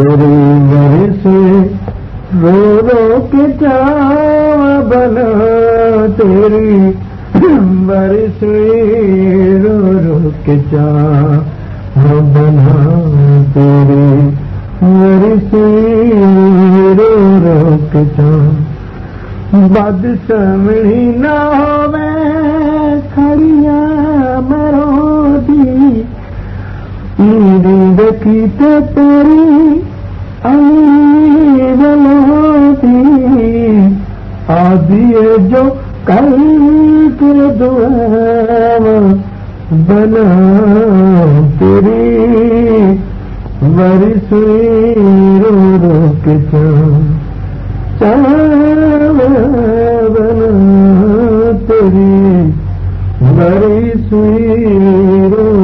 تیری برس رو رو کے چا بنا تیری برس رو رو کے چا بنا تیری برس رو رو کے چا بد سمڑی نہ ہوے کھڑیاں مرو دی دیکھی تو تیری آدھی جو کل کر دو بنا تیری برس رو رو کے بنا تیری بری سوئی